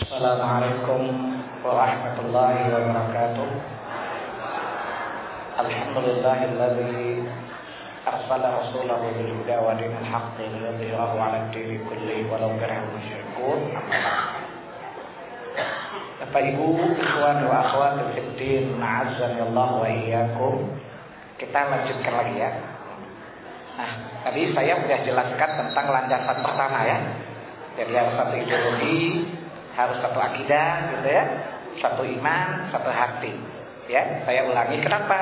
Assalamualaikum warahmatullahi wabarakatuh. Alhamdulillahilladzi arsala rasulahu bil huda wa dinil haqqi liyudhhirahu 'ala ad-dini kullihi walau karihal musyrikun. Bapak Ibu, ikhwan wa akhwat fiddin, ma'azzani Allah wa iyyakum. Kita lanjutkan lagi ya. Nah, tadi saya sudah jelaskan tentang landasan pertama ya. Jadi harus satu ideologi, harus satu akidah gitu ya. Satu iman, satu hati. Ya, saya ulangi kenapa?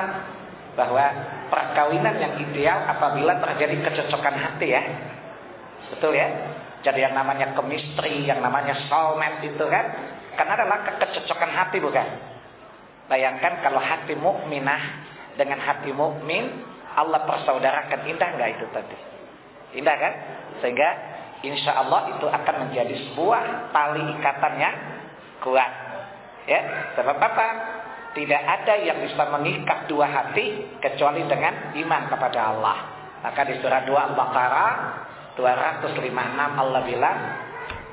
Bahwa perkawinan yang ideal apabila terjadi kecocokan hati ya. Betul ya? Jadi yang namanya chemistry, yang namanya soulmate itu kan karena adalah kecocokan hati bukan? Bayangkan kalau hati mukminah dengan hati mukmin Allah persaudarakan indah nggak itu tadi? Indah kan? Sehingga insya Allah itu akan menjadi sebuah tali ikatan yang kuat. Ya, sebab apa? Tidak ada yang bisa mengikat dua hati kecuali dengan iman kepada Allah. Maka di surah 2 Al-Baqarah 256 Allah bilang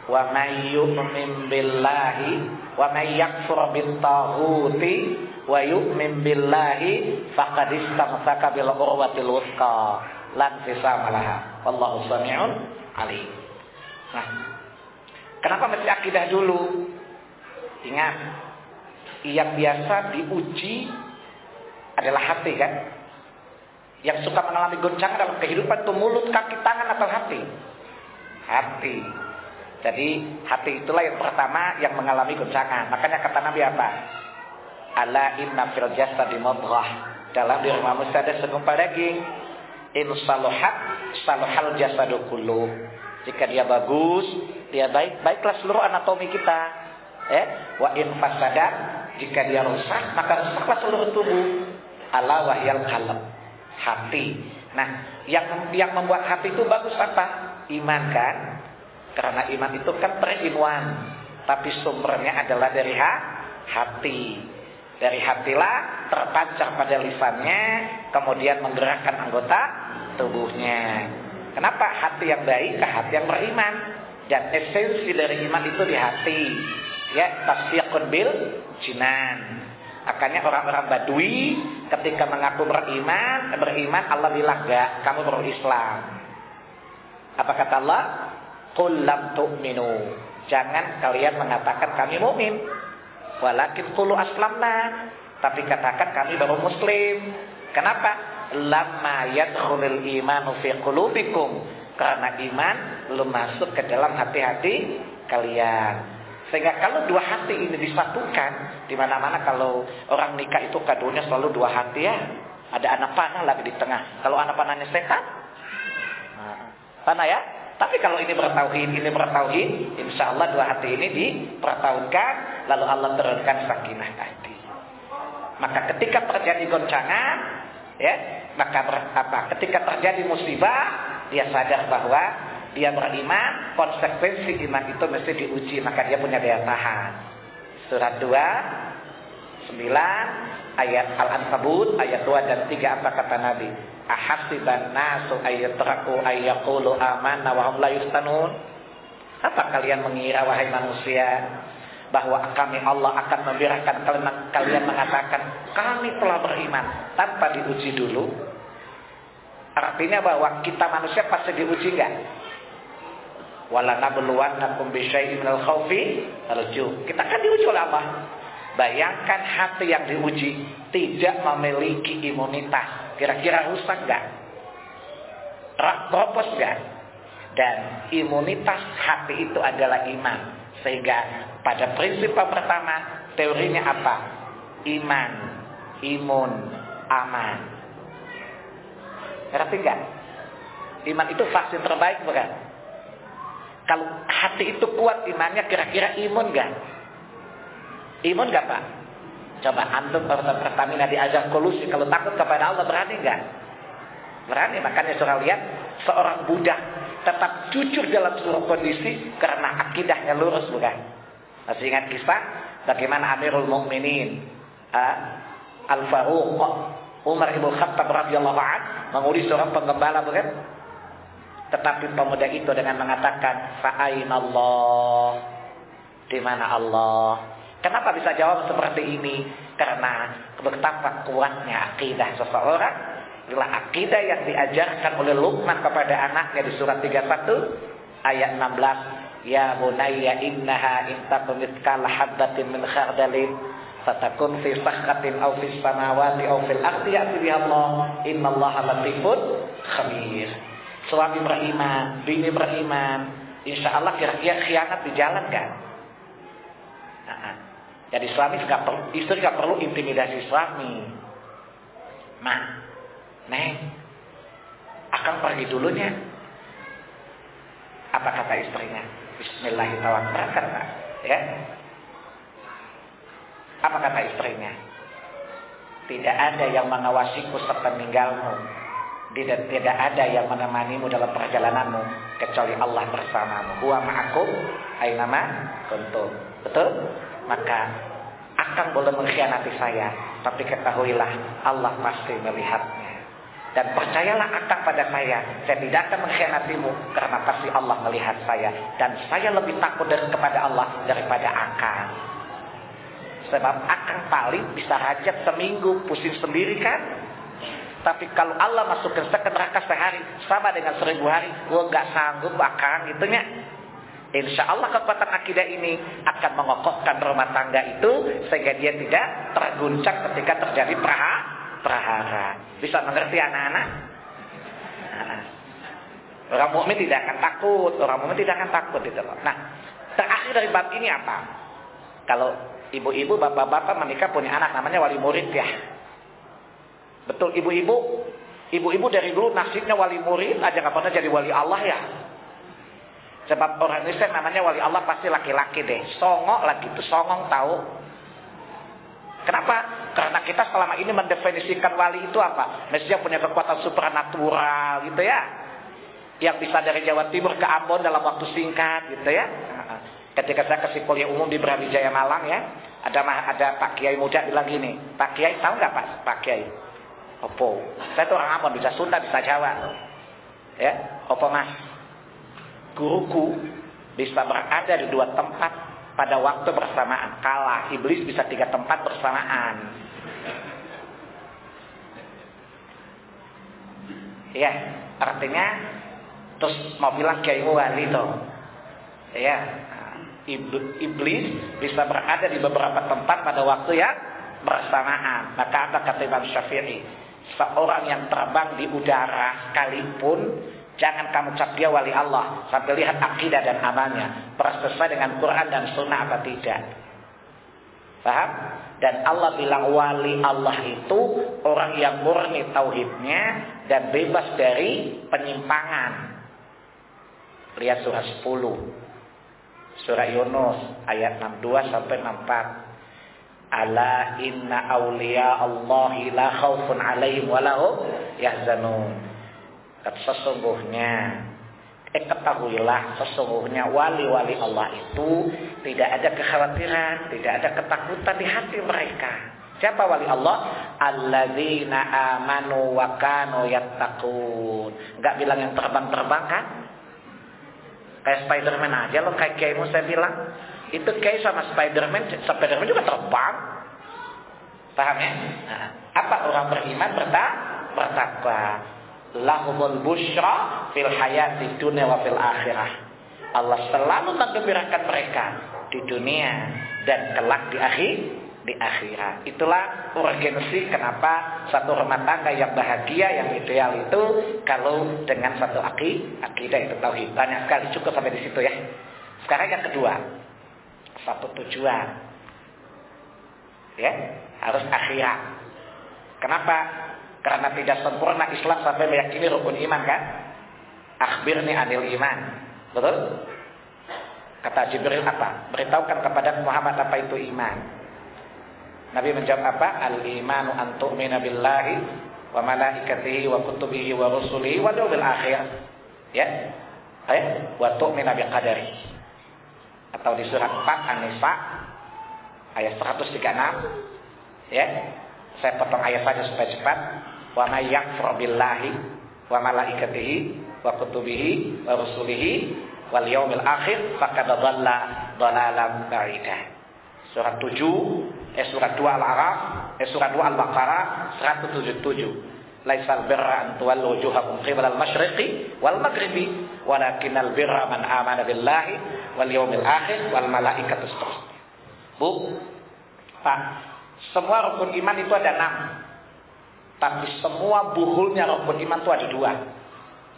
wa may yu'min billahi wa may yakfur bit wa yu'min billahi faqad istamsaka bil urwatil wuthqa lan fisama laha wallahu samiun alim nah kenapa mesti akidah dulu ingat yang biasa diuji adalah hati kan yang suka mengalami goncangan dalam kehidupan itu mulut, kaki, tangan atau hati? Hati. Jadi hati itulah yang pertama yang mengalami goncangan. Makanya kata Nabi apa? Ala inna fil jasadi mudghah. Dalam diri manusia ada segumpal daging. In saluhat saluhal jasadu kullu. Jika dia bagus, dia baik, baiklah seluruh anatomi kita. Eh, wa in fasada, jika dia rusak, maka rusaklah seluruh tubuh. Ala wahyal qalb. Hati. Nah, yang yang membuat hati itu bagus apa? Iman kan? Karena iman itu kan terinuan, tapi sumbernya adalah dari ha hati. Dari hatilah terpancar pada lisannya, kemudian menggerakkan anggota tubuhnya. Kenapa hati yang baik ke hati yang beriman? Dan esensi dari iman itu di hati. Ya, tasfiqun bil jinan. Akhirnya orang-orang Badui ketika mengaku beriman, beriman Allah bilang enggak, kamu baru Islam. Apa kata Allah? Qul lam tu'minu. Jangan kalian mengatakan kami mukmin. Walakin qulu aslamna. Tapi katakan kami baru muslim. Kenapa? Lamma yadkhulul imanu fi qulubikum. Karena iman belum masuk ke dalam hati-hati kalian. Sehingga kalau dua hati ini disatukan, di mana-mana kalau orang nikah itu kadonya selalu dua hati ya. Ada anak panah lagi di tengah. Kalau anak panahnya setan, panah ya. Tapi kalau ini bertauhid, ini bertauhid, insya Allah dua hati ini dipertahankan, lalu Allah turunkan sakinah tadi. Maka ketika terjadi goncangan, ya, maka apa? Ketika terjadi musibah, dia sadar bahwa dia beriman, konsekuensi iman itu mesti diuji, maka dia punya daya tahan. Surat 2, 9, ayat Al-Ankabut, ayat 2 dan 3 apa kata Nabi? Ahasiban nasu ayatraku ayakulu amanna wa hum la yuftanun. Apa kalian mengira wahai manusia bahwa kami Allah akan membiarkan kalian mengatakan kami telah beriman tanpa diuji dulu? Artinya bahwa kita manusia pasti diuji enggak? Wala nabluwannakum bisyai'in minal khaufi. Kita kan diuji oleh Allah. Bayangkan hati yang diuji tidak memiliki imunitas. Kira-kira rusak enggak? Ropos enggak? Dan imunitas hati itu adalah iman. Sehingga pada prinsip pertama teorinya apa? Iman, imun, aman. Ngerti enggak? Iman itu vaksin terbaik bukan? Kalau hati itu kuat imannya kira-kira imun enggak? Imun enggak Pak? Coba antum Pertamina diajak kolusi kalau takut kepada Allah berani enggak? Berani makanya surah lihat seorang budak tetap jujur dalam seluruh kondisi karena akidahnya lurus bukan? Masih ingat kisah bagaimana Amirul Mukminin uh, Al Faruq Umar ibn Khattab radhiyallahu an mengurus seorang penggembala bukan? Tetapi pemuda itu dengan mengatakan fa'ainallah Di mana Allah? Kenapa bisa jawab seperti ini? Karena betapa kuatnya akidah seseorang adalah akidah yang diajarkan oleh Luqman kepada anaknya di surat 31 ayat 16 Ya bunayya innaha intakum mithqala habatin min khardalin fatakun fi sahkatin aw fi samawati aw fil ardi ya'ti biha Allah latifun khabir Suami beriman, bini beriman, insya Allah kira-kira khianat dijalankan. Nah, jadi suami nggak perlu, istri nggak perlu intimidasi suami. Nah, neng, akan pergi dulunya. Apa kata istrinya? Bismillahirrahmanirrahim. Ya. Apa kata istrinya? Tidak ada yang mengawasiku sepeninggalmu. Tidak, tidak ada yang menemanimu dalam perjalananmu kecuali Allah bersamamu. Huwa ma'akum ainama kuntum. Betul? Maka akan boleh mengkhianati saya, tapi ketahuilah Allah pasti melihatnya. Dan percayalah akan pada saya, saya tidak akan mengkhianatimu karena pasti Allah melihat saya dan saya lebih takut dari kepada Allah daripada akan. Sebab akan paling bisa hajat seminggu pusing sendiri kan? Tapi kalau Allah masukkan ke neraka sehari sama dengan seribu hari, gua nggak sanggup akan gitunya. Insya Allah kekuatan akidah ini akan mengokohkan rumah tangga itu sehingga dia tidak terguncang ketika terjadi praha, prahara. Bisa mengerti anak-anak? Nah, orang mukmin tidak akan takut, orang mukmin tidak akan takut itu loh. Nah, terakhir dari bab ini apa? Kalau ibu-ibu, bapak-bapak menikah punya anak namanya wali murid ya. Betul ibu-ibu, ibu-ibu dari dulu nasibnya wali murid aja nggak pernah jadi wali Allah ya. Sebab orang Indonesia namanya wali Allah pasti laki-laki deh. Songok lagi tuh, songong tahu. Kenapa? Karena kita selama ini mendefinisikan wali itu apa? Mestinya punya kekuatan supernatural gitu ya. Yang bisa dari Jawa Timur ke Ambon dalam waktu singkat gitu ya. Ketika saya ke kuliah umum di Brawijaya Malang ya, ada ada Pak Kiai muda bilang gini, Pak Kiai tahu nggak Pak Pak Kiai? Opo. Saya tuh orang Ambon bisa Sunda bisa Jawa. Ya, opo mas? Guruku bisa berada di dua tempat pada waktu bersamaan. Kalah iblis bisa tiga tempat bersamaan. Ya, artinya terus mau bilang kiai wali tuh. Ya, iblis bisa berada di beberapa tempat pada waktu yang bersamaan. Maka apa kata Imam Syafi'i? Seorang yang terbang di udara sekalipun Jangan kamu cap dia wali Allah sampai lihat akidah dan amalnya. Sesuai dengan Quran dan Sunnah apa tidak? Paham? Dan Allah bilang wali Allah itu orang yang murni tauhidnya dan bebas dari penyimpangan. Lihat surah 10. Surah Yunus ayat 62 sampai 64. Ala inna awliya Allahi la khawfun alaihim walahum yahzanun sesungguhnya eh ketahuilah sesungguhnya wali-wali Allah itu tidak ada kekhawatiran, tidak ada ketakutan di hati mereka. Siapa wali Allah? Alladzina amanu wa kanu yattaqun. Enggak bilang yang terbang-terbang kan? Kayak Spiderman aja loh kayak Kiai saya bilang. Itu kayak sama Spiderman, Spiderman juga terbang. Paham ya? Nah, apa orang beriman bertakwa? Lahumul bushra fil hayati dunia wa fil akhirah. Allah selalu menggembirakan mereka di dunia dan kelak di akhir di akhirat. Itulah urgensi kenapa satu rumah tangga yang bahagia, yang ideal itu kalau dengan satu aki, akidah itu tauhid. Banyak sekali cukup sampai di situ ya. Sekarang yang kedua, satu tujuan. Ya, harus akhirat. Kenapa? Karena tidak sempurna Islam sampai meyakini rukun iman kan? Akhbirni anil iman. Betul? Kata Jibril apa? Beritahukan kepada Muhammad apa itu iman. Nabi menjawab apa? Al-imanu an tu'mina billahi wa malaikatihi wa kutubihi wa rusulihi wa yawmil akhir. Ya. Ayat wa tu'mina biqadari. Atau di surat 4 An-Nisa ayat 136. Ya. Saya potong ayat saja supaya cepat wa may yakfur billahi wa malaikatihi wa kutubihi wa rusulihi wal yaumil akhir faqad dhalla dhalalan ba'idah. Surat 7 eh surat 2 Al-Araf, eh surat 2 Al-Baqarah 177. Laisal birra an tuwallu wujuhakum qibala al-masyriqi wal maghribi, walakinnal birra man amana billahi wal yaumil akhir wal malaikatu seterusnya. Bu, Pak, semua rukun iman itu ada enam. Tapi semua buhulnya rukun iman itu ada dua.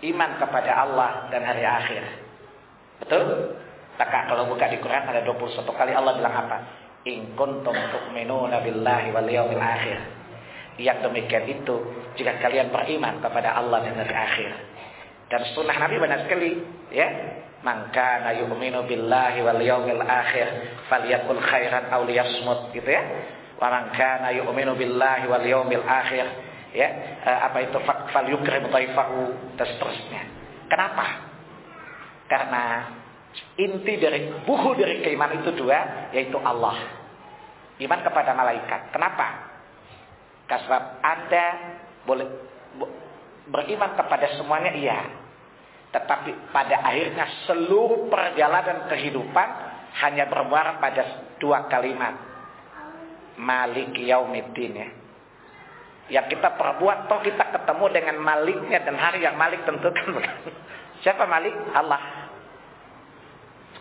Iman kepada Allah dan hari akhir. Betul? Maka kalau buka di Quran ada 21 kali Allah bilang apa? In kuntum tu'minuna billahi wal yawmil akhir. Yang demikian itu jika kalian beriman kepada Allah dan hari akhir. Dan sunnah Nabi benar sekali, ya. Man kana yu'minu billahi wal yawmil akhir falyakul khairan aw liyasmut gitu ya. Wa man kana yu'minu billahi wal yawmil akhir ya eh, apa itu falyukrim dhaifahu dan seterusnya. Kenapa? Karena inti dari buku dari keimanan itu dua yaitu Allah. Iman kepada malaikat. Kenapa? Karena Anda boleh beriman kepada semuanya iya. Tetapi pada akhirnya seluruh perjalanan kehidupan hanya bermuara pada dua kalimat. Malik yaumiddin ya. Yang kita perbuat toh kita ketemu dengan maliknya dan hari yang malik tentukan. Siapa malik? Allah.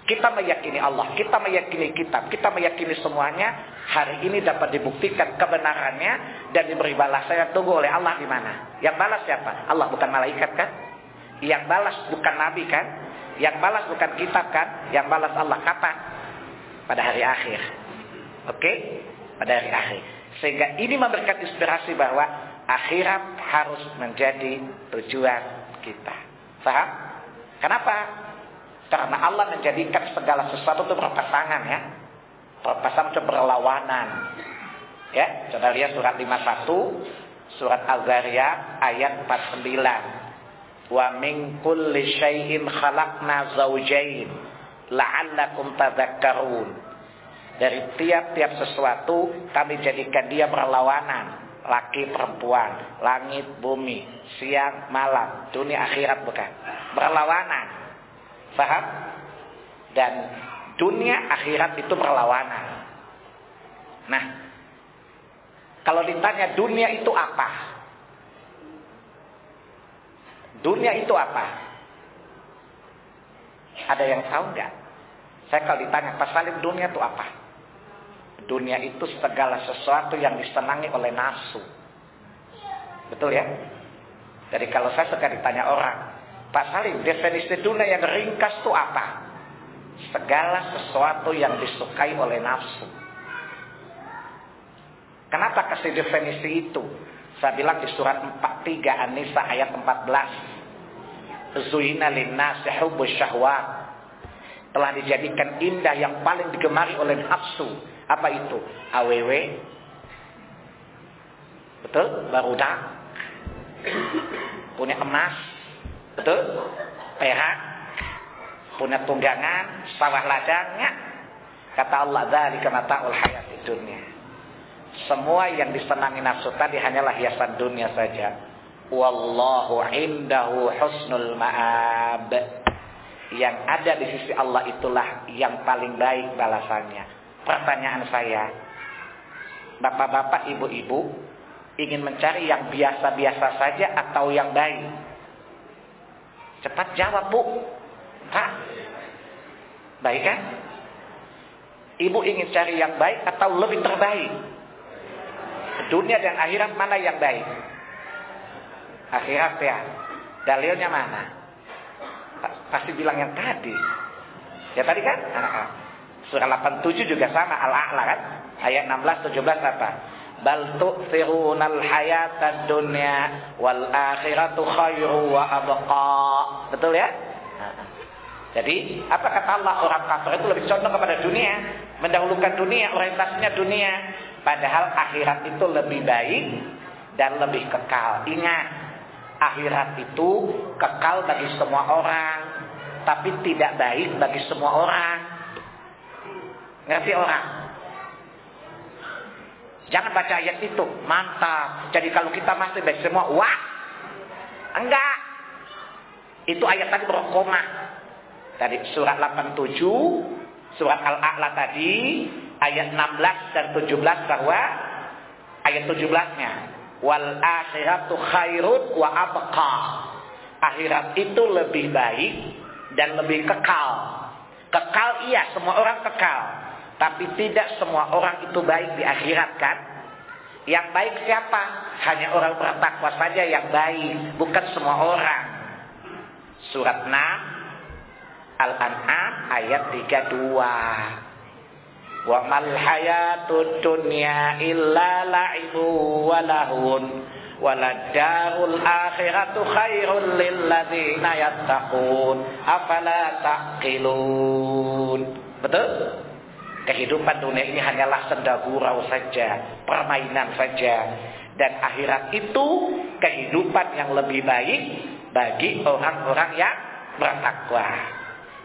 Kita meyakini Allah, kita meyakini kitab, kita meyakini semuanya. Hari ini dapat dibuktikan kebenarannya dan diberi balasan. Tunggu oleh Allah di mana? Yang balas siapa? Allah bukan malaikat kan? Yang balas bukan nabi kan? Yang balas bukan kitab kan? Yang balas Allah kapan? Pada hari akhir. Oke? Okay? Pada hari akhir. Sehingga ini memberikan inspirasi bahwa akhirat harus menjadi tujuan kita. Paham? Kenapa? Karena Allah menjadikan segala sesuatu itu berpasangan ya. Berpasangan itu berlawanan. Ya, coba lihat surat 51, surat Al-Zariyat ayat 49 wa min kulli syai'in khalaqna zawjain la'allakum tadhakkarun dari tiap-tiap sesuatu kami jadikan dia berlawanan laki perempuan langit bumi siang malam dunia akhirat bukan berlawanan paham dan dunia akhirat itu berlawanan nah kalau ditanya dunia itu apa Dunia itu apa? Ada yang tahu nggak? Saya kalau ditanya, Pak Salim dunia itu apa? Dunia itu segala sesuatu yang disenangi oleh nafsu. Betul ya? Jadi kalau saya suka ditanya orang, Pak Salim, definisi dunia yang ringkas itu apa? Segala sesuatu yang disukai oleh nafsu. Kenapa kasih definisi itu? Saya bilang di surat 43 An-Nisa ayat 14. Zuyina linnasi hubbus syahwat. Telah dijadikan indah yang paling digemari oleh nafsu. Apa itu? AWW. Betul? Barudak. Punya emas. Betul? Perak. Punya tunggangan. Sawah ladangnya. Kata Allah, Dzalika mata'ul hayati dunia. Semua yang disenangi nafsu tadi hanyalah hiasan dunia saja. Wallahu indahu husnul ma'ab. Yang ada di sisi Allah itulah yang paling baik balasannya. Pertanyaan saya, Bapak-bapak, ibu-ibu, ingin mencari yang biasa-biasa saja atau yang baik? Cepat jawab, Bu. Pak. Baik kan? Ibu ingin cari yang baik atau lebih terbaik? Dunia dan akhirat mana yang baik? Akhirat ya. Dalilnya mana? Pasti bilang yang tadi. Ya tadi kan? Surah 87 juga sama Al-A'la kan? Ayat 16 17 apa? Bal tu'thirunal hayatad dunya wal akhiratu khairu wa abqa. Betul ya? Jadi, apa kata Allah orang kafir itu lebih condong kepada dunia, mendahulukan dunia, orientasinya dunia. Padahal akhirat itu lebih baik dan lebih kekal. Ingat, akhirat itu kekal bagi semua orang, tapi tidak baik bagi semua orang. Ngerti orang? Jangan baca ayat itu, mantap. Jadi kalau kita masih baik semua, wah, enggak. Itu ayat tadi berkoma. Tadi surat 87, surat Al-A'la tadi, ayat 16 dan 17 bahwa ayat 17-nya wal akhiratu khairun wa abqa. Akhirat itu lebih baik dan lebih kekal. Kekal iya, semua orang kekal. Tapi tidak semua orang itu baik di akhirat kan? Yang baik siapa? Hanya orang bertakwa saja yang baik, bukan semua orang. Surat 6 Al-An'am ayat 32. Wa mal hayatud dunya illa la'ibu wa lahun waladarul akhiratu khairul lil ladzina yattaqun afala taqilun. Betul? Kehidupan dunia ini hanyalah senda gurau saja, permainan saja. Dan akhirat itu kehidupan yang lebih baik bagi orang-orang yang bertakwa.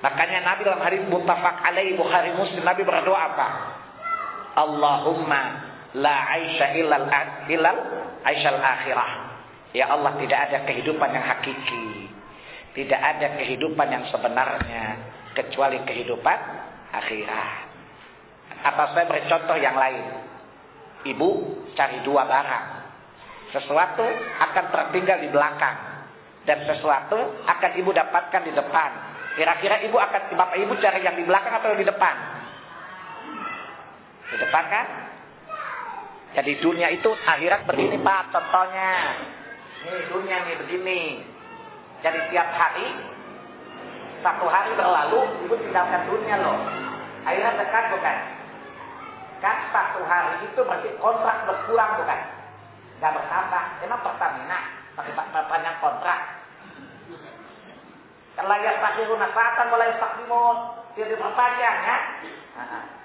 Makanya Nabi dalam hari mutafak alaih Bukhari Muslim Nabi berdoa apa? Allahumma la aisha ilal ilal aishal akhirah. Ya Allah tidak ada kehidupan yang hakiki. Tidak ada kehidupan yang sebenarnya kecuali kehidupan akhirat. Atau saya beri contoh yang lain. Ibu cari dua barang. Sesuatu akan tertinggal di belakang dan sesuatu akan ibu dapatkan di depan. Kira-kira ibu akan bapak ibu cari yang di belakang atau di depan? Di depan kan? Jadi dunia itu akhirat begini pak contohnya. Ini dunia nih begini. Jadi tiap hari satu hari berlalu ibu tinggalkan dunia loh. Akhirat dekat bukan? Kan satu hari itu berarti kontrak berkurang bukan? Gak bertambah. Emang Pertamina pakai panjang kontrak Layak takhiruna sa'atan mulai yastakhdimun. Dia diperpanjang ya.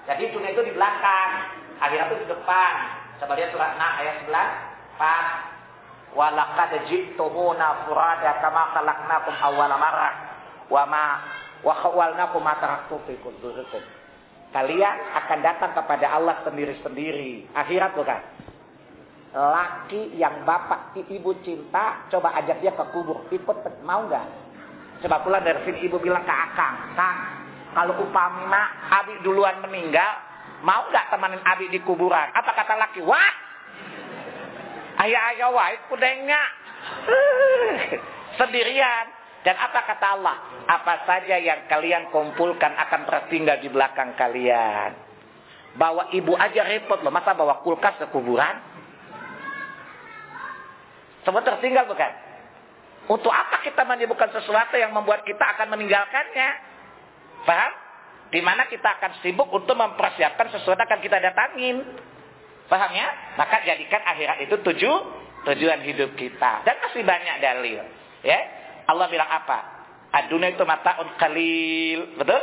Jadi dunia itu di belakang. Akhirat itu di depan. Coba lihat surat 6 ayat 11. 4. Walaqad ji'tumuna furada kama khalaqnakum awwala marrah. Wa ma wa khawalnakum ma taraktum fi. Kalian akan datang kepada Allah sendiri-sendiri. Akhirat bukan? Laki yang bapak ibu cinta, coba ajak dia ke kubur. Ikut mau nggak? Sebab pula dari sini ibu bilang ke akang, Kang, kalau upamina Abi duluan meninggal, mau nggak temanin Abi di kuburan? Apa kata laki? Wah, ayah ayah wah, kudengnya sendirian. Dan apa kata Allah? Apa saja yang kalian kumpulkan akan tertinggal di belakang kalian. Bawa ibu aja repot loh, masa bawa kulkas ke kuburan? Semua tertinggal bukan? Untuk apa kita menyebutkan sesuatu yang membuat kita akan meninggalkannya? Paham? Di mana kita akan sibuk untuk mempersiapkan sesuatu akan kita datangin. Paham ya? Maka jadikan akhirat itu tuju, tujuan hidup kita. Dan masih banyak dalil. Ya, Allah bilang apa? Adunia itu mataun kalil. Betul?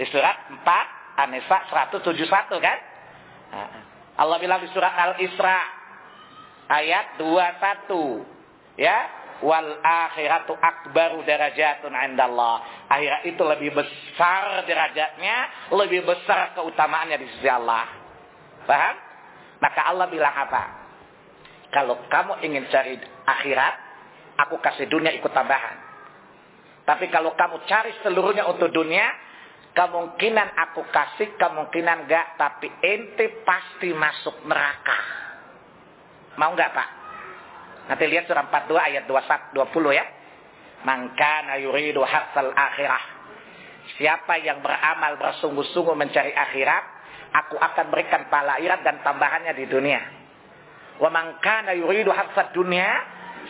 Di surat 4, An-Nisa 171 kan? Allah bilang di surat Al-Isra ayat 21. Ya, wal akhiratu akbaru darajatun indallah. Akhirat itu lebih besar derajatnya, lebih besar keutamaannya di sisi Allah. Paham? Maka Allah bilang apa? Kalau kamu ingin cari akhirat, aku kasih dunia ikut tambahan. Tapi kalau kamu cari seluruhnya untuk dunia, kemungkinan aku kasih, kemungkinan enggak, tapi ente pasti masuk neraka. Mau enggak Pak? Nanti lihat surah 42 ayat 21, 20 ya. Mangkana yuridu harsal akhirah. Siapa yang beramal bersungguh-sungguh mencari akhirat, aku akan berikan pala akhirat dan tambahannya di dunia. Wa mangkana yuridu harsal dunia,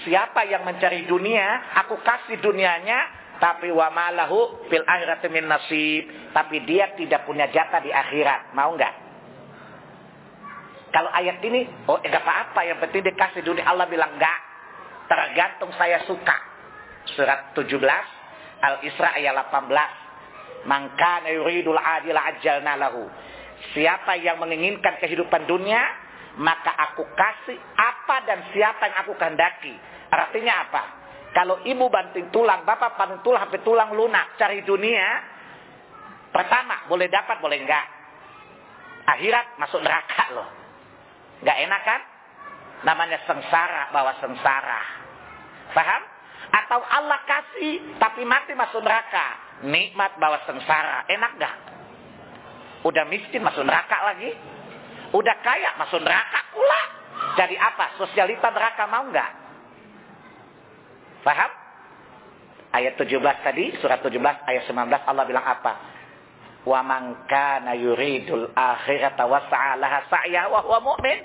siapa yang mencari dunia, aku kasih dunianya, tapi wa malahu fil akhirati min nasib, tapi dia tidak punya jatah di akhirat. Mau enggak? Kalau ayat ini, oh enggak apa-apa, yang penting dikasih dunia. Allah bilang enggak. Tergantung saya suka. Surat 17, Al-Isra ayat 18. Maka yuridul adil ajalna lahu. Siapa yang menginginkan kehidupan dunia, maka aku kasih apa dan siapa yang aku kehendaki. Artinya apa? Kalau ibu banting tulang, bapak banting tulang sampai tulang lunak, cari dunia, pertama boleh dapat, boleh enggak. Akhirat masuk neraka loh. Gak enak kan? Namanya sengsara, bawa sengsara. Paham? Atau Allah kasih, tapi mati masuk neraka. nikmat bawa sengsara. Enak gak? Udah miskin masuk neraka lagi. Udah kaya masuk neraka pula. Jadi apa? Sosialita neraka mau nggak? Paham? Ayat 17 tadi, surat 17 ayat 19 Allah bilang apa? Wa man kana yuridul akhirata wa sa'alaha sa'ya wa huwa mu'min.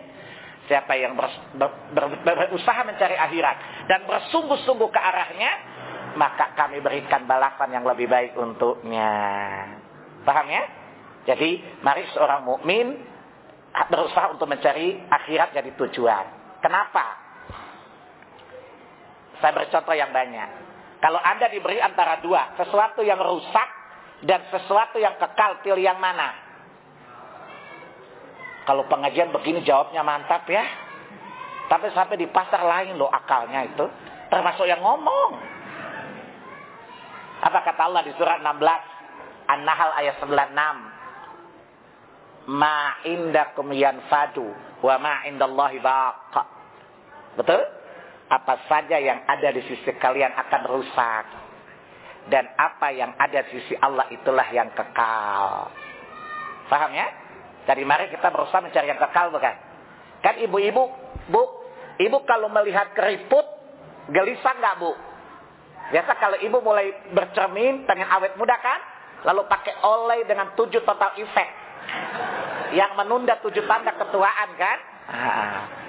Siapa yang ber, ber, ber, ber, berusaha mencari akhirat dan bersungguh-sungguh ke arahnya, maka kami berikan balasan yang lebih baik untuknya. Paham ya? Jadi, mari seorang mukmin berusaha untuk mencari akhirat jadi tujuan. Kenapa? Saya bercontoh yang banyak. Kalau Anda diberi antara dua, sesuatu yang rusak dan sesuatu yang kekal, pilih yang mana? Kalau pengajian begini jawabnya mantap ya. Tapi sampai di pasar lain loh akalnya itu. Termasuk yang ngomong. Apa kata Allah di surat 16? An-Nahl ayat 96 ma indakum yanfadu wa ma indallahi baq. Betul? Apa saja yang ada di sisi kalian akan rusak. Dan apa yang ada di sisi Allah itulah yang kekal. Paham ya? Jadi mari kita berusaha mencari yang kekal bukan? Kan ibu-ibu, bu, ibu kalau melihat keriput, gelisah nggak bu? Biasa kalau ibu mulai bercermin, pengen awet muda kan? Lalu pakai oleh dengan tujuh total effect yang menunda tujuh tanda ketuaan kan? Ah.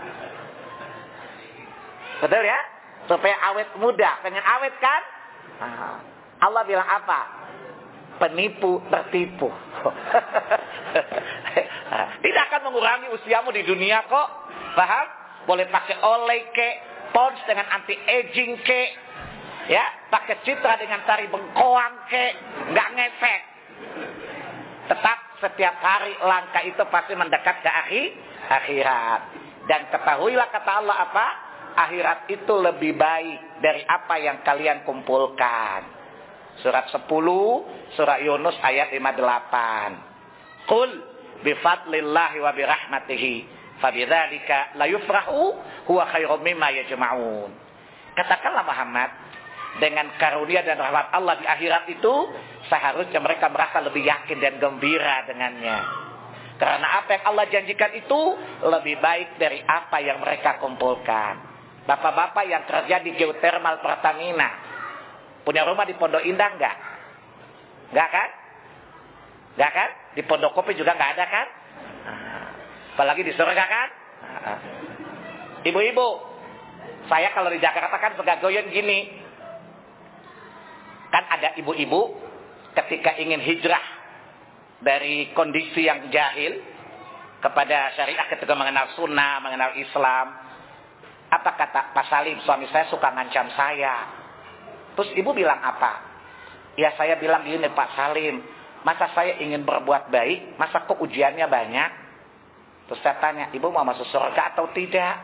Betul ya? Supaya awet muda, pengen awet kan? Ah. Allah bilang apa? Penipu tertipu. Tidak akan mengurangi usiamu di dunia kok. Paham? Boleh pakai oleh ke, pons dengan anti aging ke, ya, pakai citra dengan tari bengkoang ke, nggak ngefek. Tetap setiap hari langkah itu pasti mendekat ke akhir, akhirat. Dan ketahuilah kata Allah apa? Akhirat itu lebih baik dari apa yang kalian kumpulkan. Surat 10, surat Yunus ayat 58. Qul bifadlillahi wa birahmatihi fabidzalika la yufrahu huwa khairum mimma yajma'un. Katakanlah Muhammad, dengan karunia dan rahmat Allah di akhirat itu seharusnya mereka merasa lebih yakin dan gembira dengannya. Karena apa yang Allah janjikan itu lebih baik dari apa yang mereka kumpulkan. Bapak-bapak yang kerja di geothermal Pertamina punya rumah di Pondok Indah enggak? Enggak kan? Enggak kan? Di Pondok Kopi juga enggak ada kan? Apalagi di surga kan? Ibu-ibu, saya kalau di Jakarta kan suka goyang gini, Kan ada ibu-ibu ketika ingin hijrah dari kondisi yang jahil kepada syariah ketika mengenal sunnah, mengenal Islam. Apa kata Pak Salim, suami saya suka ngancam saya. Terus ibu bilang apa? Ya saya bilang gini Pak Salim, masa saya ingin berbuat baik, masa kok ujiannya banyak? Terus saya tanya, ibu mau masuk surga atau tidak?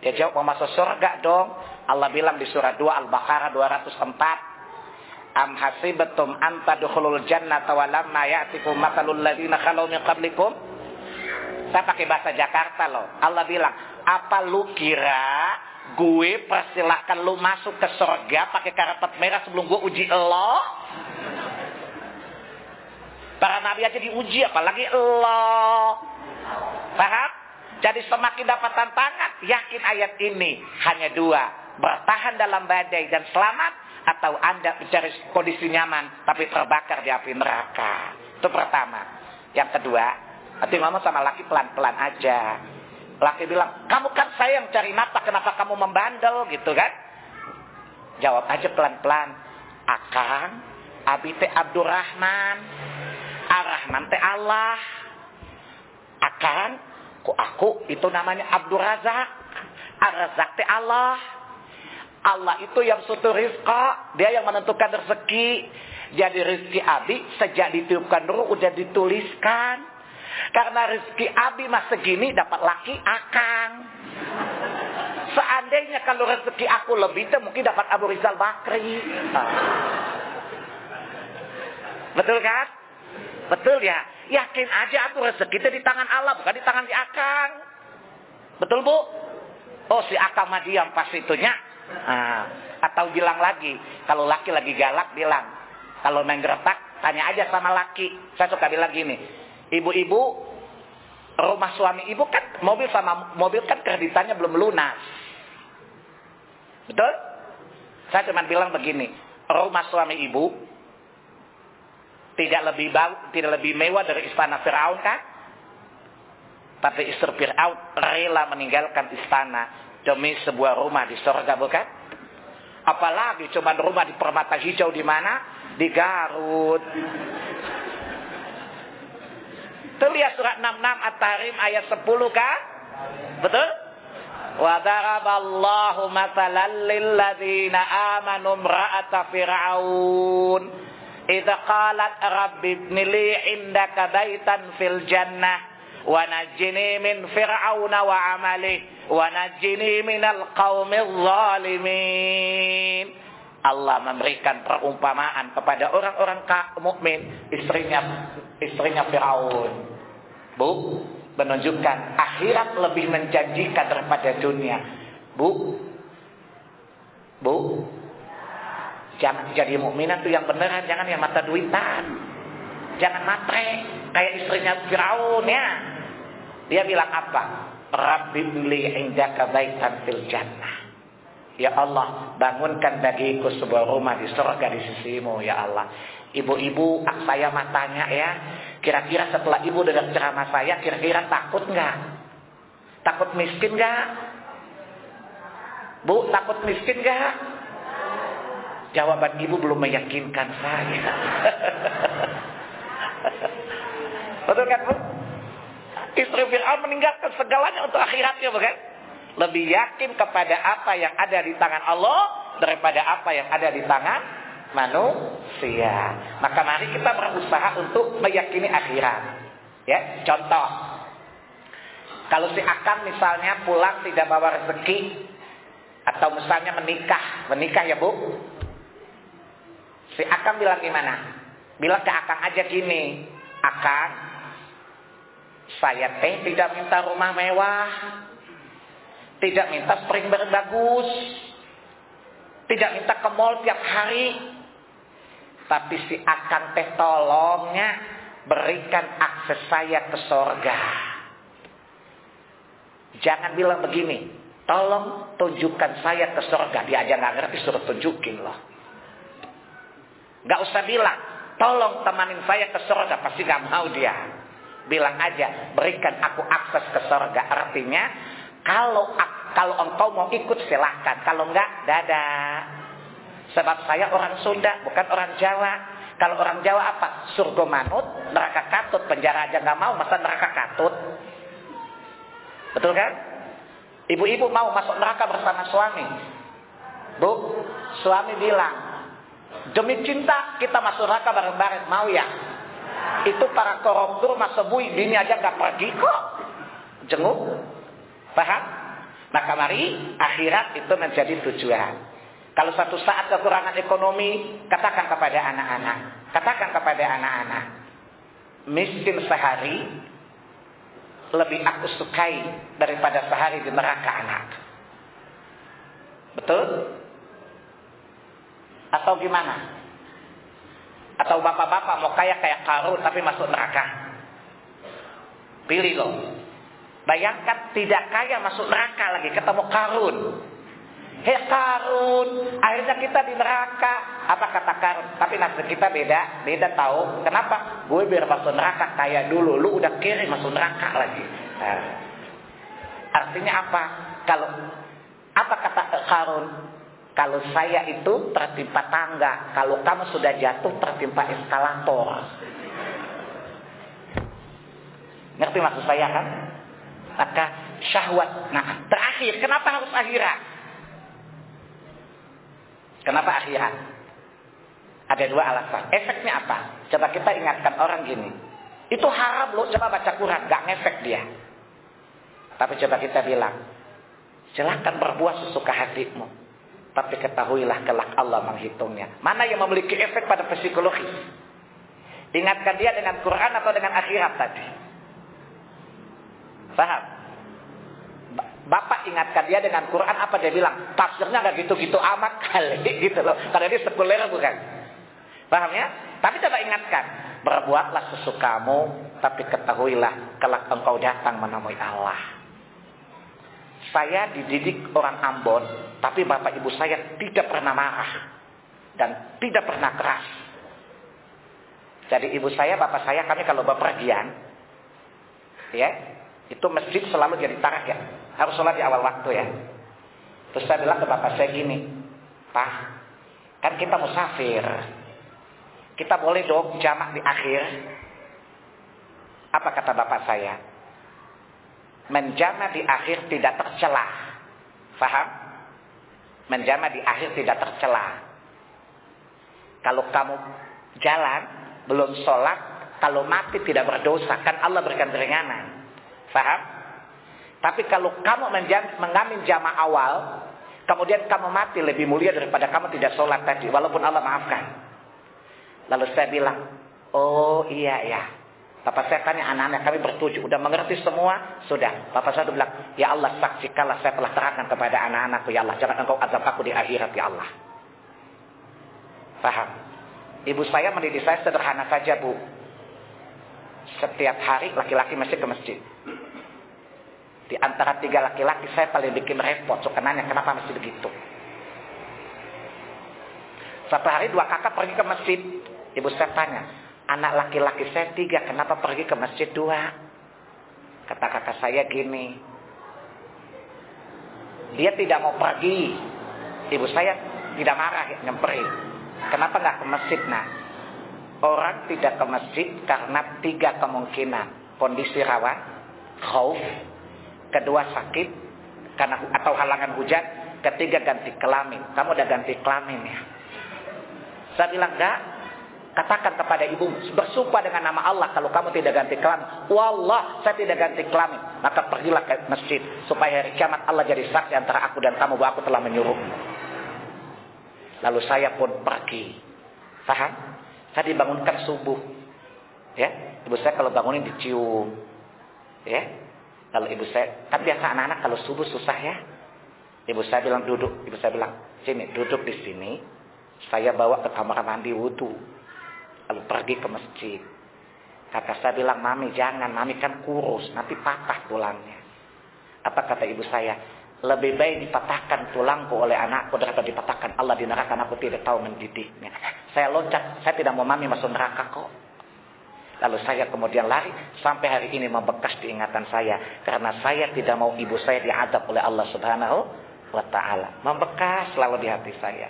Dia jawab mau masuk surga dong. Allah bilang di surah 2 Al-Baqarah 204. Am hasibatum an tadkhulul jannata wa lamma ya'tikum mathalul ladzina khalu min qablikum? Saya pakai bahasa Jakarta loh. Allah bilang, "Apa lu kira gue persilahkan lu masuk ke surga pakai karpet merah sebelum gue uji lo?" Para nabi aja diuji apalagi lo. Paham? Jadi semakin dapat tantangan, yakin ayat ini hanya dua. Bertahan dalam badai dan selamat atau Anda mencari kondisi nyaman tapi terbakar di api neraka. Itu pertama. Yang kedua, hati ngomong sama laki pelan-pelan aja. Laki bilang, kamu kan saya yang cari nafkah, kenapa kamu membandel gitu kan? Jawab aja pelan-pelan. Akang, Abi teh Abdurrahman. Ar-Rahman teh Allah. Akang, kok aku itu namanya Abdurrazak. Ar-Razak teh Allah. Allah itu yang suatu rizqa. Dia yang menentukan rezeki. Jadi rezeki Abi sejak ditiupkan dulu udah dituliskan. Karena rezeki Abi mas segini dapat laki akang. Seandainya kalau rezeki aku lebih itu mungkin dapat Abu Rizal Bakri. Betul kan? Betul ya? Yakin aja aku rezeki itu di tangan Allah bukan di tangan si akang. Betul bu? Oh si akang mah diam pas itunya Nah, atau bilang lagi, kalau laki lagi galak bilang, Kalau main gertak, tanya aja sama laki. Saya suka bilang gini, ibu-ibu, rumah suami ibu kan mobil sama mobil kan kreditannya belum lunas. Betul? Saya cuma bilang begini, rumah suami ibu tidak lebih bau, tidak lebih mewah dari istana Firaun kan? Tapi istri Fir'aun rela meninggalkan istana demi sebuah rumah di surga bukan? Apalagi cuma rumah di permata hijau di mana? Di Garut. Terlihat surat 66 At-Tahrim ayat 10 kan? Betul? Wa daraballahu mathalan lil ladzina amanu imra'ata fir'aun idza qalat rabbi ibnili indaka baitan fil jannah wa najjini min fir'auna wa amali wa najjini minal qaumil zalimin Allah memberikan perumpamaan kepada orang-orang mukmin istrinya istrinya Firaun. Bu, menunjukkan akhirat lebih menjanjikan daripada dunia. Bu. Bu. Jangan jadi mukminah tuh yang beneran, jangan yang mata duitan. Jangan matre kayak istrinya Firaun ya. Dia bilang apa? Rabbi li indaka baitan fil jannah. Ya Allah, bangunkan bagiku sebuah rumah di surga di sisimu, ya Allah. Ibu-ibu, saya matanya ya. Kira-kira setelah ibu dengar ceramah saya, kira-kira takut nggak? Takut miskin nggak? Bu, takut miskin nggak? Jawaban ibu belum meyakinkan saya. Betul kan, Bu? Istri Fir'aun meninggalkan segalanya untuk akhiratnya, bukan? Lebih yakin kepada apa yang ada di tangan Allah daripada apa yang ada di tangan manusia. Maka mari kita berusaha untuk meyakini akhirat. Ya, contoh. Kalau si akang misalnya pulang tidak bawa rezeki atau misalnya menikah, menikah ya Bu. Si akang bilang gimana? Bilang ke akang aja gini, akang, saya teh tidak minta rumah mewah, tidak minta spring bagus. Tidak minta ke mall tiap hari. Tapi si akan teh tolongnya berikan akses saya ke sorga. Jangan bilang begini. Tolong tunjukkan saya ke sorga. Dia aja nggak ngerti suruh tunjukin loh. Gak usah bilang. Tolong temanin saya ke sorga. Pasti gak mau dia. Bilang aja. Berikan aku akses ke sorga. Artinya kalau kalau engkau mau ikut silahkan. Kalau enggak, dadah. Sebab saya orang Sunda, bukan orang Jawa. Kalau orang Jawa apa? Surga manut, neraka katut. Penjara aja nggak mau, masa neraka katut? Betul kan? Ibu-ibu mau masuk neraka bersama suami. Bu, suami bilang, demi cinta kita masuk neraka bareng-bareng. Mau ya? Itu para koruptor masuk bui, bini aja nggak pergi kok. Jenguk. Paham? Maka mari akhirat itu menjadi tujuan. Kalau satu saat kekurangan ekonomi, katakan kepada anak-anak. Katakan kepada anak-anak. Miskin sehari lebih aku sukai daripada sehari di neraka anak. Betul? Atau gimana? Atau bapak-bapak mau kaya kayak karun tapi masuk neraka? Pilih loh. Bayangkan tidak kaya masuk neraka lagi ketemu karun. Hei karun, akhirnya kita di neraka. Apa kata karun? Tapi nasib kita beda, beda tahu. Kenapa? Gue biar masuk neraka kaya dulu. Lu udah kiri masuk neraka lagi. Nah. Artinya apa? Kalau apa kata karun? Kalau saya itu tertimpa tangga, kalau kamu sudah jatuh tertimpa eskalator. Ngerti maksud saya kan? maka syahwat. Nah, terakhir, kenapa harus akhirat? Kenapa akhirat? Ada dua alasan. Efeknya apa? Coba kita ingatkan orang gini. Itu haram loh, coba baca Quran, gak ngefek dia. Tapi coba kita bilang, silahkan berbuat sesuka hatimu. Tapi ketahuilah kelak Allah menghitungnya. Mana yang memiliki efek pada psikologi? Ingatkan dia dengan Quran atau dengan akhirat tadi? Paham? Bapak ingatkan dia dengan Quran apa dia bilang? Tafsirnya nggak gitu-gitu amat kali gitu loh. Karena dia sekuler bukan. Paham ya? Tapi coba ingatkan, berbuatlah sesukamu, tapi ketahuilah kelak engkau datang menemui Allah. Saya dididik orang Ambon, tapi bapak ibu saya tidak pernah marah dan tidak pernah keras. Jadi ibu saya, bapak saya, kami kalau bepergian, ya, itu masjid selalu jadi target. Harus sholat di awal waktu ya. Terus saya bilang ke bapak saya gini, Pak, kan kita musafir. Kita boleh dong jamak di akhir. Apa kata bapak saya? Menjama di akhir tidak tercela. Faham? Menjama di akhir tidak tercela. Kalau kamu jalan, belum sholat, kalau mati tidak berdosa. Kan Allah berikan keringanan. Faham? Tapi kalau kamu mengamin jamaah awal, kemudian kamu mati lebih mulia daripada kamu tidak sholat tadi, walaupun Allah maafkan. Lalu saya bilang, oh iya ya, Bapak saya tanya anak-anak kami bertujuh, udah mengerti semua? Sudah. Bapak saya bilang, ya Allah saksikanlah saya telah terangkan kepada anak-anakku, ya Allah. Jangan engkau azab aku di akhirat, ya Allah. Paham? Ibu saya mendidik saya sederhana saja, Bu. Setiap hari laki-laki mesti ke masjid. Di antara tiga laki-laki saya paling bikin repot. Suka nanya kenapa mesti begitu. Satu hari dua kakak pergi ke masjid. Ibu saya tanya, Anak laki-laki saya tiga, kenapa pergi ke masjid dua? Kata kakak saya gini. Dia tidak mau pergi. Ibu saya tidak marah, nyemperin. Kenapa nggak ke masjid? Nah, orang tidak ke masjid karena tiga kemungkinan. Kondisi rawan, khauf, kedua sakit, karena atau halangan hujan, ketiga ganti kelamin. Kamu udah ganti kelamin ya? Saya bilang enggak, Katakan kepada ibu, bersumpah dengan nama Allah kalau kamu tidak ganti kelamin. Wallah, saya tidak ganti kelamin. Maka pergilah ke masjid supaya hari kiamat Allah jadi saksi antara aku dan kamu bahwa aku telah menyuruh. Lalu saya pun pergi. Paham? Saya dibangunkan subuh. Ya, ibu saya kalau bangunin dicium. Ya. Kalau ibu saya, kan biasa anak-anak kalau subuh susah ya. Ibu saya bilang duduk, ibu saya bilang, "Sini, duduk di sini." Saya bawa ke kamar mandi wudhu lalu pergi ke masjid. Kata saya bilang, mami jangan, mami kan kurus, nanti patah tulangnya. Apa kata ibu saya? Lebih baik dipatahkan tulangku oleh anakku daripada dipatahkan Allah di neraka aku tidak tahu mendidiknya. Saya loncat, saya tidak mau mami masuk neraka kok. Lalu saya kemudian lari sampai hari ini membekas di ingatan saya karena saya tidak mau ibu saya diadab oleh Allah Subhanahu wa taala. Membekas selalu di hati saya.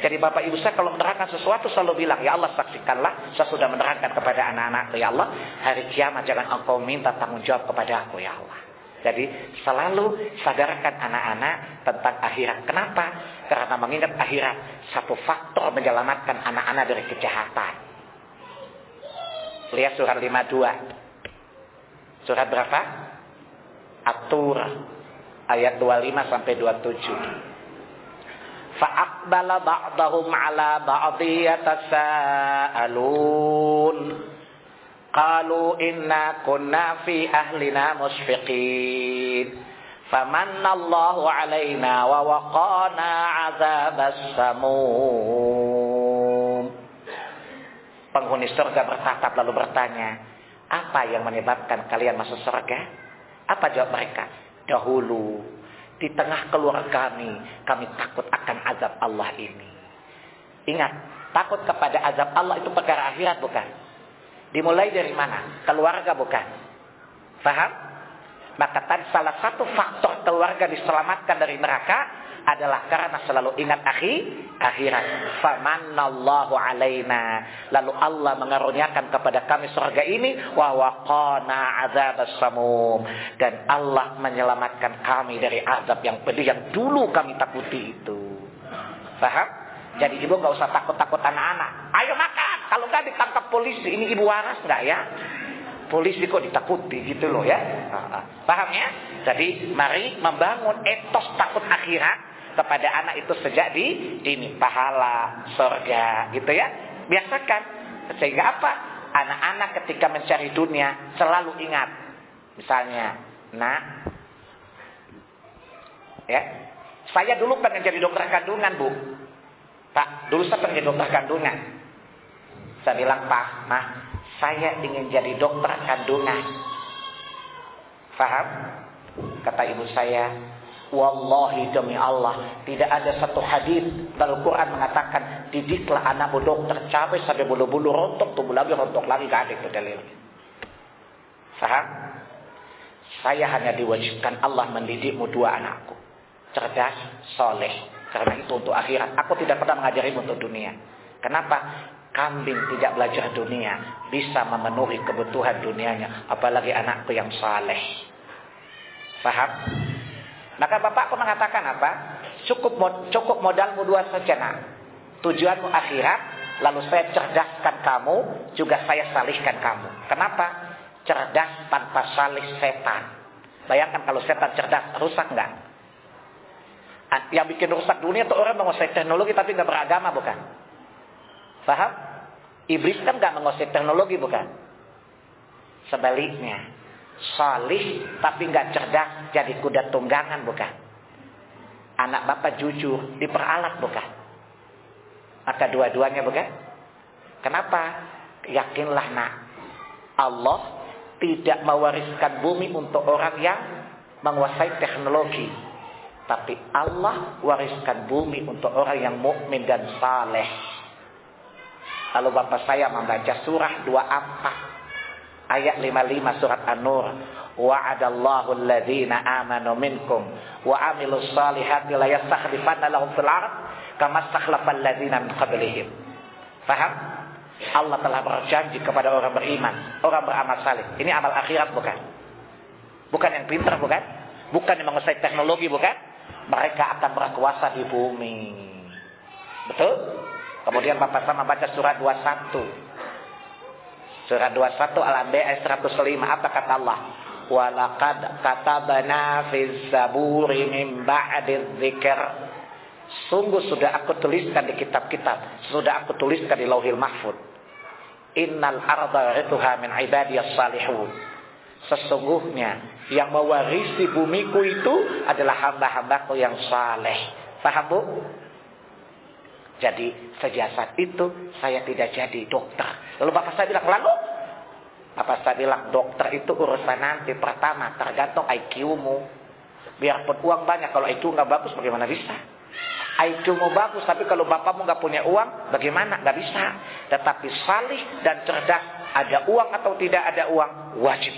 Jadi bapak ibu saya kalau menerangkan sesuatu selalu bilang, ya Allah saksikanlah, saya sudah menerangkan kepada anak-anak, ya Allah, hari kiamat jangan engkau minta tanggung jawab kepada aku, ya Allah. Jadi selalu sadarkan anak-anak tentang akhirat. Kenapa? Karena mengingat akhirat satu faktor menyelamatkan anak-anak dari kejahatan. Lihat surat 52. Surat berapa? Atur ayat 25 sampai 27. Fa'aqbala ba'dahum 'ala ba'dhi yatasaalun. Qalu inna kunna fi ahlina musfiqin. Famanna Allahu 'alaina wa waqana 'adzabas samum. Penghuni surga bertatap lalu bertanya, apa yang menyebabkan kalian masuk surga? Apa jawab mereka? Dahulu di tengah keluarga kami, kami takut akan azab Allah ini. Ingat, takut kepada azab Allah itu perkara akhirat bukan? Dimulai dari mana? Keluarga bukan? Faham? Maka tadi salah satu faktor keluarga diselamatkan dari neraka adalah karena selalu ingat akhi, akhirat. Famanallahu alaina. Lalu Allah mengaruniakan kepada kami surga ini wa waqana azabas samum dan Allah menyelamatkan kami dari azab yang pedih yang dulu kami takuti itu. Paham? Jadi ibu nggak usah takut-takut anak-anak. Ayo makan. Kalau nggak ditangkap polisi, ini ibu waras nggak ya? Polisi kok ditakuti gitu loh ya. Paham ya? Jadi mari membangun etos takut akhirat kepada anak itu sejak di dini. Pahala surga gitu ya. Biasakan. Sehingga apa? Anak-anak ketika mencari dunia selalu ingat. Misalnya nak ya saya dulu pengen jadi dokter kandungan bu. Pak dulu saya pengen jadi dokter kandungan. Saya bilang, Pak, Mah, saya ingin jadi dokter kandungan. Faham? Kata ibu saya, Wallahi demi Allah, tidak ada satu hadis dalam Quran mengatakan didiklah anakmu dokter capek sampai bulu-bulu rontok, tumbuh lagi rontok lagi, gak ada itu dalil. Faham? Saya hanya diwajibkan Allah mendidikmu dua anakku. Cerdas, soleh. Karena itu untuk akhirat. Aku tidak pernah mengajarimu untuk dunia. Kenapa? Kambing tidak belajar dunia. Bisa memenuhi kebutuhan dunianya. Apalagi anakku yang saleh. Paham? Maka bapakku mengatakan apa? Cukup cukup modalmu dua saja nak. Tujuanmu akhirat, lalu saya cerdaskan kamu, juga saya salihkan kamu. Kenapa? Cerdas tanpa salih setan. Bayangkan kalau setan cerdas, rusak enggak? Yang bikin rusak dunia itu orang menguasai teknologi tapi nggak beragama bukan? Faham? Iblis kan nggak menguasai teknologi bukan? Sebaliknya, salih tapi nggak cerdas jadi kuda tunggangan bukan? Anak bapak jujur diperalat bukan? Maka dua-duanya bukan? Kenapa? Yakinlah nak, Allah tidak mewariskan bumi untuk orang yang menguasai teknologi. Tapi Allah wariskan bumi untuk orang yang mukmin dan saleh. Lalu bapak saya membaca surah 24 ayat 55 surat An-Nur. Wa'adallahu alladhina amanu minkum wa amilus salihati la yastakhlifanna lahum fil ard kama stakhlafa alladhina min qablihim. Faham? Allah telah berjanji kepada orang beriman, orang beramal saleh. Ini amal akhirat bukan? Bukan yang pintar bukan? Bukan yang menguasai teknologi bukan? Mereka akan berkuasa di bumi. Betul? Kemudian Bapak sama baca surat 21. Surat 21 Al-Anbiya ayat 105. Apa kata Allah? Walaqad katabana fiz zaburi min ba'di dzikr. Sungguh sudah aku tuliskan di kitab-kitab, sudah aku tuliskan di Lauhil Mahfud. Innal arda rituha min ibadiyas salihun. Sesungguhnya yang mewarisi bumiku itu adalah hamba-hambaku yang saleh. Paham bu? Jadi sejak saat itu saya tidak jadi dokter. Lalu bapak saya bilang, lalu? Bapak saya bilang, dokter itu urusan nanti. Pertama, tergantung IQ-mu. Biarpun uang banyak, kalau IQ nggak bagus bagaimana bisa? IQ-mu bagus, tapi kalau bapakmu nggak punya uang, bagaimana? Nggak bisa. Tetapi salih dan cerdas, ada uang atau tidak ada uang, wajib.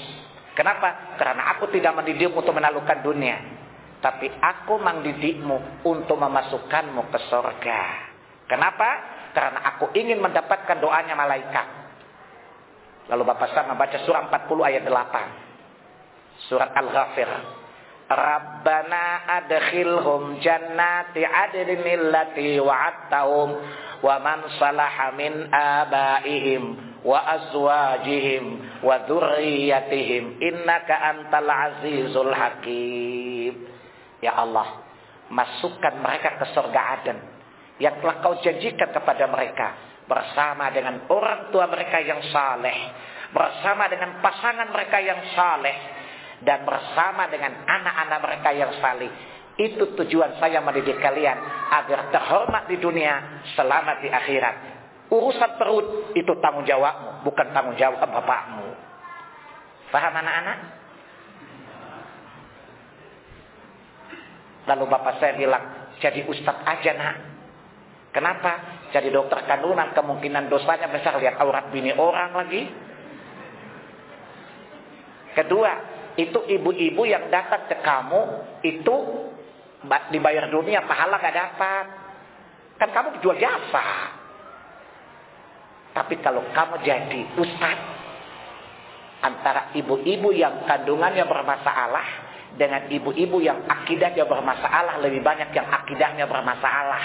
Kenapa? Karena aku tidak mendidikmu untuk menaklukkan dunia. Tapi aku mendidikmu untuk memasukkanmu ke surga. Kenapa? Karena aku ingin mendapatkan doanya malaikat. Lalu Bapak saya membaca surah 40 ayat 8. Surat Al-Ghafir. Rabbana adkhilhum jannati adnin allati wa'adtahum wa man salaha min abaihim wa azwajihim wa dzurriyyatihim innaka antal azizul hakim. Ya Allah, masukkan mereka ke surga Aden yang telah kau janjikan kepada mereka bersama dengan orang tua mereka yang saleh, bersama dengan pasangan mereka yang saleh dan bersama dengan anak-anak mereka yang saleh. Itu tujuan saya mendidik kalian agar terhormat di dunia, selamat di akhirat. Urusan perut itu tanggung jawabmu, bukan tanggung jawab bapakmu. Paham anak-anak? Lalu bapak saya bilang, jadi ustadz aja nak. Kenapa? Jadi dokter kandungan kemungkinan dosanya besar lihat aurat bini orang lagi. Kedua, itu ibu-ibu yang datang ke kamu itu dibayar dunia pahala gak dapat. Kan kamu jual jasa. Tapi kalau kamu jadi ustaz antara ibu-ibu yang kandungannya bermasalah dengan ibu-ibu yang akidahnya bermasalah lebih banyak yang akidahnya bermasalah.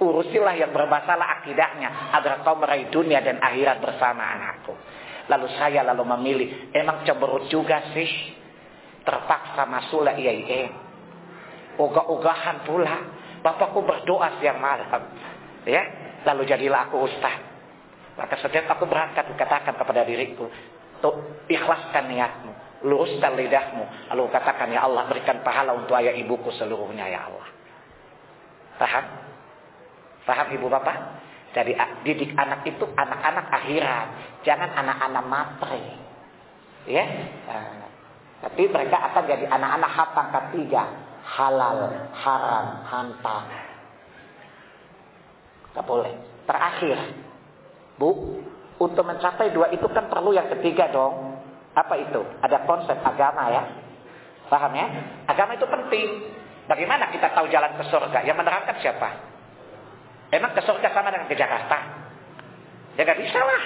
Urusilah yang bermasalah akidahnya agar kau meraih dunia dan akhirat bersama anakku. Lalu saya lalu memilih, emang cemberut juga sih. Terpaksa masuklah IAIN. Ogah-ogahan pula. Bapakku berdoa siang malam. Ya, lalu jadilah aku ustaz. Maka setiap aku berangkat katakan kepada diriku, tuh ikhlaskan niatmu, luruskan lidahmu, lalu katakan ya Allah berikan pahala untuk ayah ibuku seluruhnya ya Allah. Paham? Paham ibu bapak? Jadi didik anak itu anak-anak akhirat, jangan anak-anak materi. Ya. Nah, tapi mereka akan jadi anak-anak hatang ketiga, halal, haram, hantam. Tidak boleh. Terakhir, Bu, untuk mencapai dua itu kan perlu yang ketiga dong. Apa itu? Ada konsep agama ya. Paham ya? Agama itu penting. Bagaimana kita tahu jalan ke surga? Yang menerangkan siapa? Emang ke surga sama dengan ke Jakarta? Ya gak bisa lah.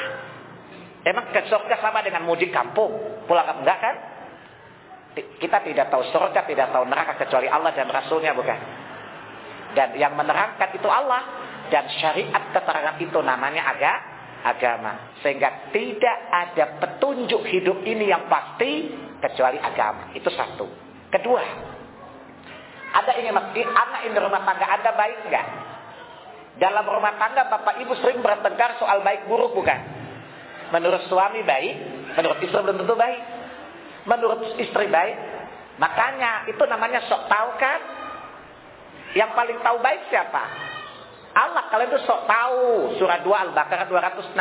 Emang ke surga sama dengan mudik kampung? Pulang enggak kan? Kita tidak tahu surga, tidak tahu neraka kecuali Allah dan Rasulnya bukan? Dan yang menerangkan itu Allah. Dan syariat keterangan itu namanya agak agama. Sehingga tidak ada petunjuk hidup ini yang pasti kecuali agama. Itu satu. Kedua, ada ini anak ini rumah tangga Anda baik nggak? Dalam rumah tangga bapak ibu sering bertengkar soal baik buruk bukan? Menurut suami baik, menurut istri belum tentu baik. Menurut istri baik, makanya itu namanya sok tahu kan? Yang paling tahu baik siapa? Allah kalian itu sok tahu. Surah 2 Al-Baqarah 216.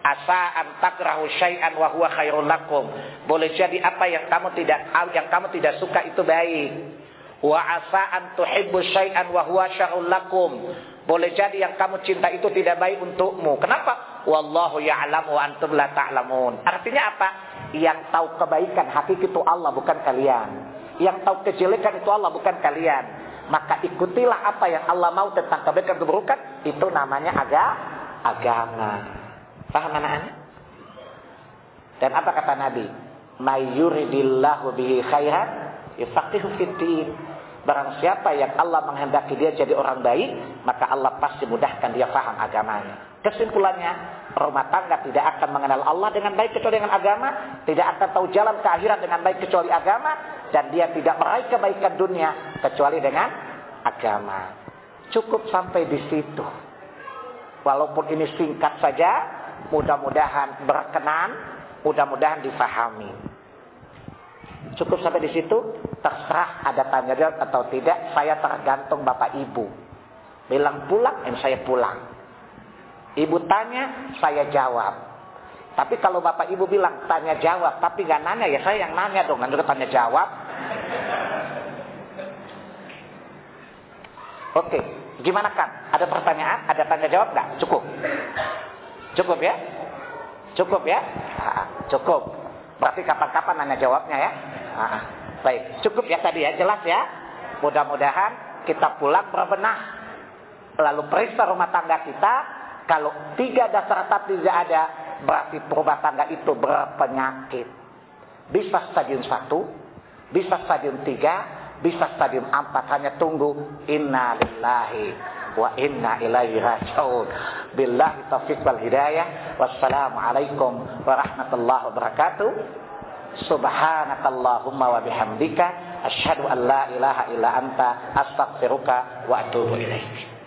Asa antakrahu syai'an wa huwa khairul lakum. Boleh jadi apa yang kamu tidak yang kamu tidak suka itu baik. Wa asa an tuhibbu syai'an wa huwa syarrul lakum. Boleh jadi yang kamu cinta itu tidak baik untukmu. Kenapa? Wallahu ya'lamu wa antum la ta'lamun. Artinya apa? Yang tahu kebaikan hakiki itu Allah bukan kalian. Yang tahu kejelekan itu Allah bukan kalian. Maka ikutilah apa yang Allah mau tentang kebaikan keburukan. Itu namanya agak agama. Paham anak-anak? Dan apa kata Nabi? May yuridillahu bihi khairan yufaqihu. Barang siapa yang Allah menghendaki dia jadi orang baik, maka Allah pasti mudahkan dia paham agamanya. Kesimpulannya, rumah tangga tidak akan mengenal Allah dengan baik kecuali dengan agama, tidak akan tahu jalan ke akhirat dengan baik kecuali agama, dan dia tidak meraih kebaikan dunia kecuali dengan agama. Cukup sampai di situ. Walaupun ini singkat saja, Mudah-mudahan berkenan, mudah-mudahan difahami. Cukup sampai di situ, terserah ada tanya jawab atau tidak, saya tergantung Bapak Ibu. Bilang pulang, dan saya pulang. Ibu tanya, saya jawab. Tapi kalau Bapak Ibu bilang tanya jawab, tapi gak nanya, ya saya yang nanya dong, nanti tanya jawab. Oke, gimana kan? Ada pertanyaan? Ada tanya jawab nggak? Cukup. Cukup ya? Cukup ya? Nah, cukup. Berarti kapan-kapan nanya jawabnya ya? Nah, baik, cukup ya tadi ya, jelas ya? Mudah-mudahan kita pulang berbenah. Lalu periksa rumah tangga kita. Kalau tiga dasar tetap tidak ada, berarti rumah tangga itu berpenyakit. Bisa stadium satu, bisa stadium tiga, bisa stadium empat. Hanya tunggu inna lillahi wa inna ilaihi raji'un. Billahi taufiq wal hidayah. Wassalamualaikum warahmatullahi wabarakatuh. Subhanakallahumma wa bihamdika asyhadu an la ilaha illa anta astaghfiruka wa atubu ilaik.